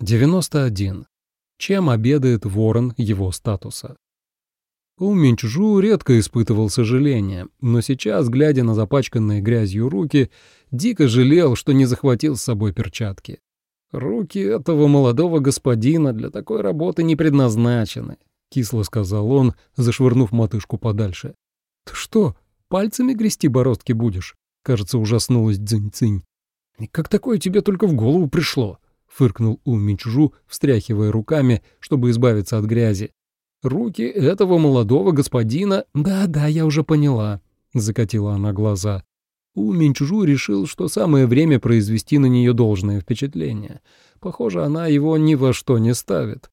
91. Чем обедает ворон его статуса? У Минчжу редко испытывал сожаление, но сейчас, глядя на запачканные грязью руки, дико жалел, что не захватил с собой перчатки. «Руки этого молодого господина для такой работы не предназначены», — кисло сказал он, зашвырнув матышку подальше. «Ты что, пальцами грести бороздки будешь?» — кажется, ужаснулась Цзинь-Цинь. «Как такое тебе только в голову пришло?» — фыркнул У Минчжу, встряхивая руками, чтобы избавиться от грязи. «Руки этого молодого господина...» «Да-да, я уже поняла», — закатила она глаза. У Минчжу решил, что самое время произвести на нее должное впечатление. Похоже, она его ни во что не ставит.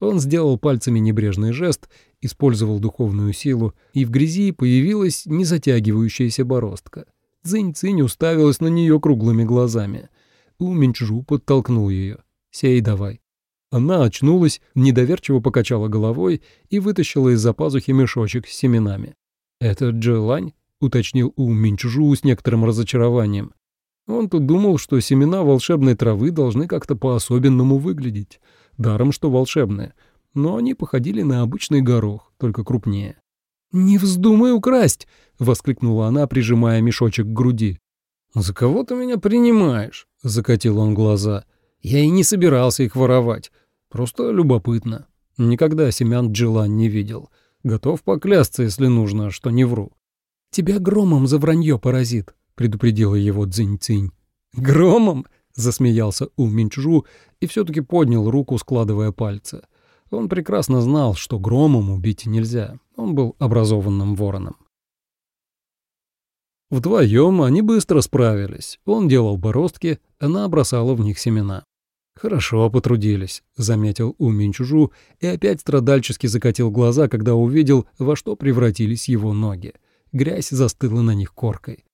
Он сделал пальцами небрежный жест, использовал духовную силу, и в грязи появилась незатягивающаяся бороздка. Цинь-Цинь уставилась на нее круглыми глазами — у Минчжу подтолкнул ее. «Сей давай». Она очнулась, недоверчиво покачала головой и вытащила из-за пазухи мешочек с семенами. «Это Джилань?» — уточнил У Минчжу с некоторым разочарованием. Он тут думал, что семена волшебной травы должны как-то по-особенному выглядеть. Даром, что волшебные. Но они походили на обычный горох, только крупнее. «Не вздумай украсть!» — воскликнула она, прижимая мешочек к груди. «За кого ты меня принимаешь?» — закатил он глаза. «Я и не собирался их воровать. Просто любопытно. Никогда семян Джилан не видел. Готов поклясться, если нужно, что не вру». «Тебя громом за вранье поразит», — предупредила его Цзинь-Цинь. «Громом?» — засмеялся У Минчжу и все-таки поднял руку, складывая пальцы. Он прекрасно знал, что громом убить нельзя. Он был образованным вороном. Вдвоем они быстро справились. Он делал бороздки, она бросала в них семена. «Хорошо потрудились», — заметил У Минчужу и опять страдальчески закатил глаза, когда увидел, во что превратились его ноги. Грязь застыла на них коркой.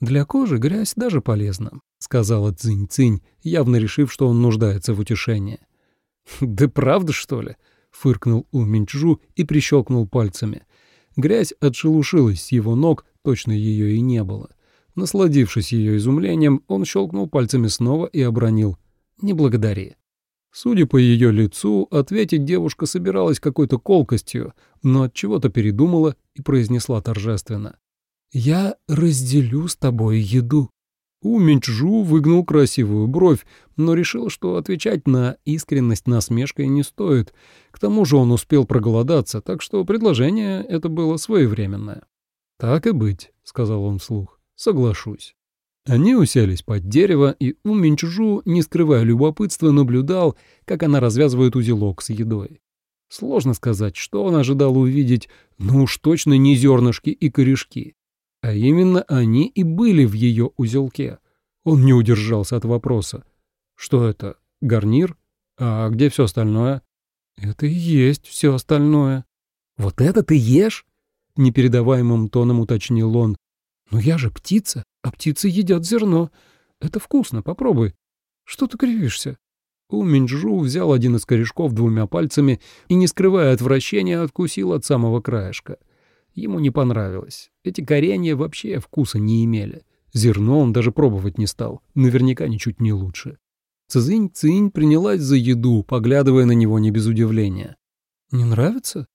«Для кожи грязь даже полезна», — сказала Цинь-Цинь, явно решив, что он нуждается в утешении. «Да правда, что ли?» — фыркнул У Минчжу и прищелкнул пальцами. Грязь отшелушилась с его ног, точно ее и не было. Насладившись ее изумлением, он щелкнул пальцами снова и обронил «Не благодари». Судя по ее лицу, ответить девушка собиралась какой-то колкостью, но от чего то передумала и произнесла торжественно. «Я разделю с тобой еду». У Минчжу выгнул красивую бровь, но решил, что отвечать на искренность насмешкой не стоит. К тому же он успел проголодаться, так что предложение это было своевременное. «Так и быть», — сказал он вслух, — «соглашусь». Они уселись под дерево, и У не скрывая любопытства, наблюдал, как она развязывает узелок с едой. Сложно сказать, что он ожидал увидеть, но уж точно не зернышки и корешки. А именно они и были в ее узелке. Он не удержался от вопроса. «Что это? Гарнир? А где все остальное?» «Это и есть все остальное». «Вот это ты ешь?» — непередаваемым тоном уточнил он. «Но я же птица, а птицы едят зерно. Это вкусно, попробуй. Что ты кривишься?» У Минджу взял один из корешков двумя пальцами и, не скрывая отвращения, откусил от самого краешка. Ему не понравилось. Эти коренья вообще вкуса не имели. Зерно он даже пробовать не стал. Наверняка ничуть не лучше. Цзинь-цинь принялась за еду, поглядывая на него не без удивления. «Не нравится?»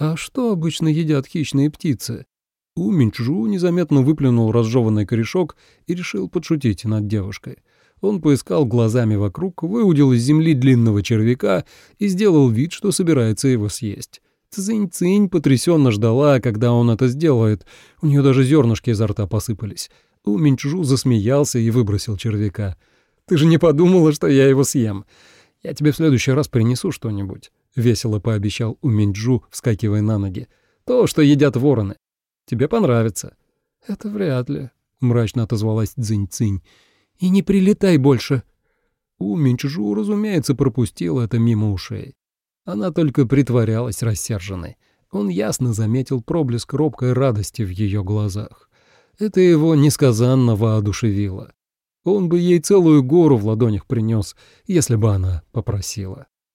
А что обычно едят хищные птицы? У Минчжу незаметно выплюнул разжеванный корешок и решил подшутить над девушкой. Он поискал глазами вокруг, выудил из земли длинного червяка и сделал вид, что собирается его съесть. Цинь-цинь потрясенно ждала, когда он это сделает. У нее даже зернышки изо рта посыпались. У Минчжу засмеялся и выбросил червяка. «Ты же не подумала, что я его съем? Я тебе в следующий раз принесу что-нибудь». — весело пообещал у Минджу, вскакивая на ноги. «То, что едят вороны. Тебе понравится». «Это вряд ли», — мрачно отозвалась Цзинь-Цинь. «И не прилетай больше». У Минчжу, разумеется, пропустил это мимо ушей. Она только притворялась рассерженной. Он ясно заметил проблеск робкой радости в ее глазах. Это его несказанно воодушевило. Он бы ей целую гору в ладонях принес, если бы она попросила.